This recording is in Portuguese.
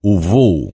O voo.